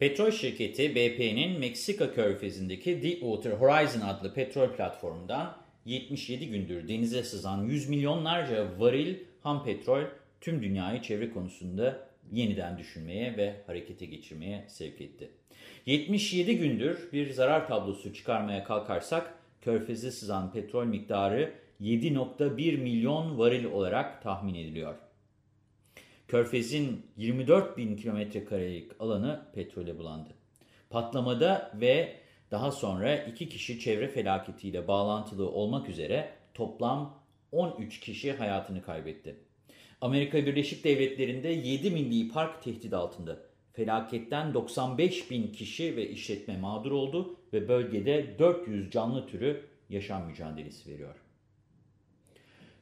Petrol şirketi BP'nin Meksika körfezindeki Deepwater Horizon adlı petrol platformundan 77 gündür denize sızan yüz milyonlarca varil ham petrol tüm dünyayı çevre konusunda yeniden düşünmeye ve harekete geçirmeye sevk etti. 77 gündür bir zarar tablosu çıkarmaya kalkarsak körfeze sızan petrol miktarı 7.1 milyon varil olarak tahmin ediliyor. Körfez'in 24 bin kilometre karelik alanı petrole bulandı. Patlamada ve daha sonra iki kişi çevre felaketiyle bağlantılı olmak üzere toplam 13 kişi hayatını kaybetti. Amerika Birleşik Devletleri'nde 7 milli park tehdit altında. Felaketten 95 bin kişi ve işletme mağdur oldu ve bölgede 400 canlı türü yaşam mücadelesi veriyor.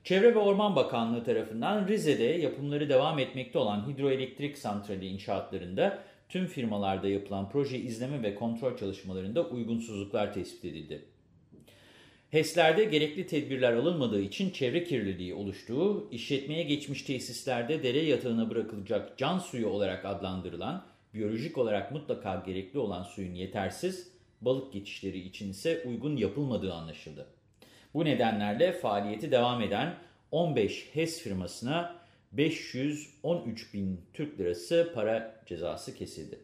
Çevre ve Orman Bakanlığı tarafından Rize'de yapımları devam etmekte olan hidroelektrik santrali inşaatlarında tüm firmalarda yapılan proje izleme ve kontrol çalışmalarında uygunsuzluklar tespit edildi. HES'lerde gerekli tedbirler alınmadığı için çevre kirliliği oluştuğu, işletmeye geçmiş tesislerde dere yatağına bırakılacak can suyu olarak adlandırılan, biyolojik olarak mutlaka gerekli olan suyun yetersiz, balık geçişleri için ise uygun yapılmadığı anlaşıldı. Bu nedenlerle faaliyeti devam eden 15 HES firmasına 513 bin Türk lirası para cezası kesildi.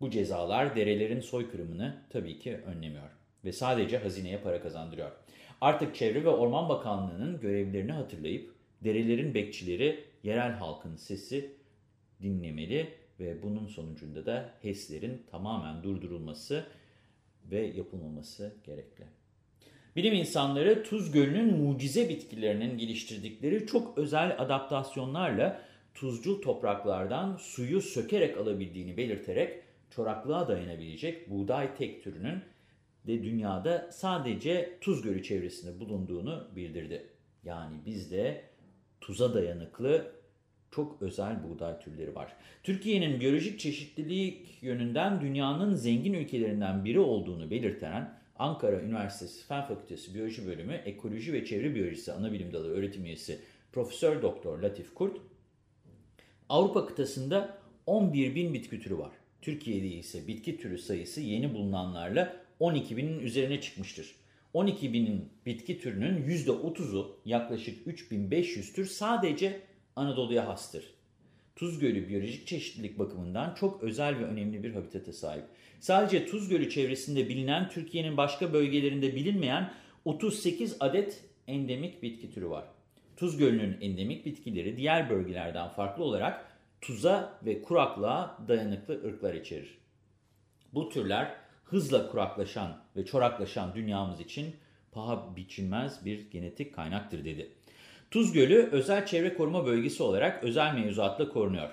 Bu cezalar derelerin soykırımını tabii ki önlemiyor ve sadece hazineye para kazandırıyor. Artık Çevre ve Orman Bakanlığı'nın görevlerini hatırlayıp derelerin bekçileri yerel halkın sesi dinlemeli ve bunun sonucunda da HES'lerin tamamen durdurulması ve yapılmaması gerekli. Bilim insanları Tuz Gölü'nün mucize bitkilerinin geliştirdikleri çok özel adaptasyonlarla tuzcul topraklardan suyu sökerek alabildiğini belirterek çoraklığa dayanabilecek buğday tek türünün de dünyada sadece Tuz Gölü çevresinde bulunduğunu bildirdi. Yani bizde tuza dayanıklı çok özel buğday türleri var. Türkiye'nin biyolojik çeşitlilik yönünden dünyanın zengin ülkelerinden biri olduğunu belirten Ankara Üniversitesi Fen Fakültesi Biyoloji Bölümü Ekoloji ve Çevre Biyolojisi Anabilim Dalı öğretim üyesi Profesör Doktor Latif Kurt, Avrupa kıtasında 11 bin bitki türü var. Türkiye'de ise bitki türü sayısı yeni bulunanlarla 12 binin üzerine çıkmıştır. 12 binin bitki türünün %30'u yaklaşık 3500 tür sadece Anadolu'ya hastır. Tuz Gölü biyolojik çeşitlilik bakımından çok özel ve önemli bir habitata sahip. Sadece Tuz Gölü çevresinde bilinen Türkiye'nin başka bölgelerinde bilinmeyen 38 adet endemik bitki türü var. Tuz Gölü'nün endemik bitkileri diğer bölgelerden farklı olarak tuza ve kuraklığa dayanıklı ırklar içerir. Bu türler hızla kuraklaşan ve çoraklaşan dünyamız için paha biçilmez bir genetik kaynaktır dedi. Tuz Gölü özel çevre koruma bölgesi olarak özel mevzuatla korunuyor.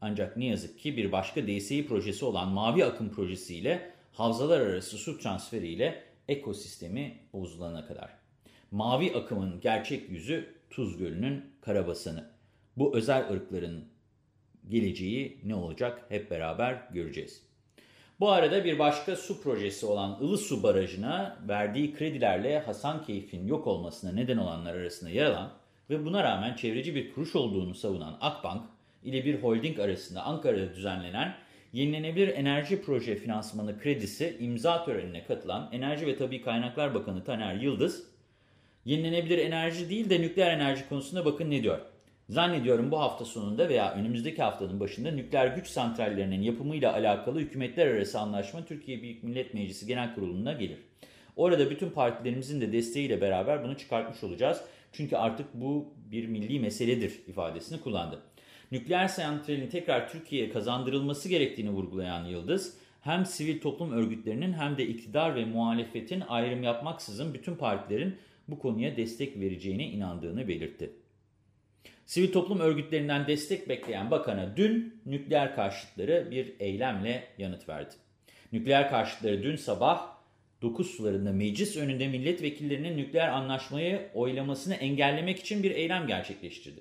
Ancak ne yazık ki bir başka DSİ projesi olan Mavi Akım projesiyle havzalar arası su transferiyle ekosistemi bozulana kadar. Mavi Akım'ın gerçek yüzü Tuz Gölü'nün karabasanı. Bu özel ırkların geleceği ne olacak hep beraber göreceğiz. Bu arada bir başka su projesi olan Ilısu Barajı'na verdiği kredilerle Hasankeyf'in yok olmasına neden olanlar arasında yer alan ve buna rağmen çevreci bir kuruş olduğunu savunan Akbank ile bir holding arasında Ankara'da düzenlenen Yenilenebilir Enerji Proje Finansmanı Kredisi imza törenine katılan Enerji ve Tabi Kaynaklar Bakanı Taner Yıldız, yenilenebilir enerji değil de nükleer enerji konusunda bakın ne diyor. Zannediyorum bu hafta sonunda veya önümüzdeki haftanın başında nükleer güç santrallerinin yapımıyla alakalı hükümetler arası anlaşma Türkiye Büyük Millet Meclisi Genel Kurulu'na gelir. Orada bütün partilerimizin de desteğiyle beraber bunu çıkartmış olacağız. Çünkü artık bu bir milli meseledir ifadesini kullandı. Nükleer santralin tekrar Türkiye'ye kazandırılması gerektiğini vurgulayan Yıldız, hem sivil toplum örgütlerinin hem de iktidar ve muhalefetin ayrım yapmaksızın bütün partilerin bu konuya destek vereceğine inandığını belirtti. Sivil toplum örgütlerinden destek bekleyen bakana dün nükleer karşıtları bir eylemle yanıt verdi. Nükleer karşıtları dün sabah 9 sularında meclis önünde milletvekillerinin nükleer anlaşmayı oylamasını engellemek için bir eylem gerçekleştirdi.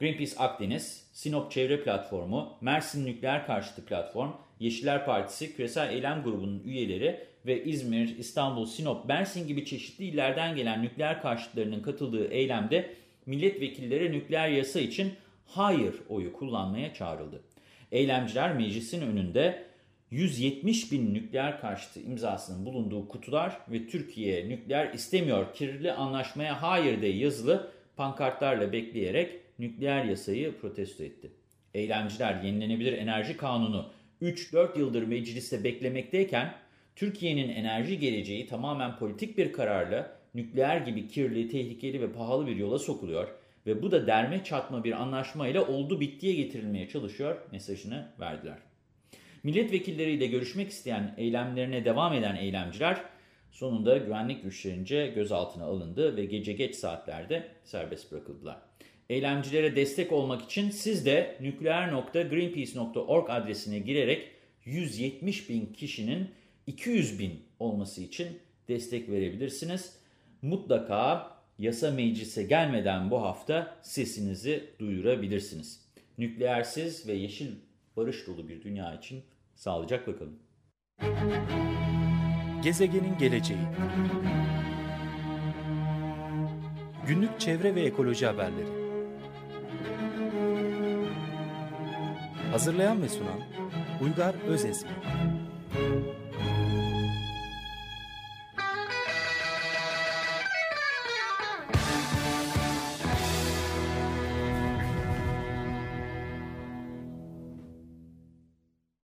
Greenpeace Akdeniz, Sinop Çevre Platformu, Mersin Nükleer Karşıtı Platform, Yeşiller Partisi, Küresel Eylem Grubu'nun üyeleri ve İzmir, İstanbul, Sinop, Mersin gibi çeşitli illerden gelen nükleer karşıtlarının katıldığı eylemde milletvekilleri nükleer yasa için hayır oyu kullanmaya çağrıldı. Eylemciler meclisin önünde 170 bin nükleer karşıtı imzasının bulunduğu kutular ve Türkiye nükleer istemiyor kirli anlaşmaya hayır diye yazılı pankartlarla bekleyerek nükleer yasayı protesto etti. Eylemciler yenilenebilir enerji kanunu 3-4 yıldır mecliste beklemekteyken Türkiye'nin enerji geleceği tamamen politik bir kararla nükleer gibi kirli, tehlikeli ve pahalı bir yola sokuluyor ve bu da derme çatma bir anlaşmayla oldu bittiye getirilmeye çalışıyor mesajını verdiler. Milletvekilleriyle görüşmek isteyen eylemlerine devam eden eylemciler sonunda güvenlik güçlerince gözaltına alındı ve gece geç saatlerde serbest bırakıldılar. Eylemcilere destek olmak için siz de nükleer.greenpeace.org adresine girerek 170 bin kişinin 200 bin olması için destek verebilirsiniz. Mutlaka yasa meclise gelmeden bu hafta sesinizi duyurabilirsiniz. Nükleersiz ve yeşil barış dolu bir dünya için sağlıcakla kalın. Gezegenin geleceği Günlük çevre ve ekoloji haberleri Hazırlayan ve sunan Uygar Özesmi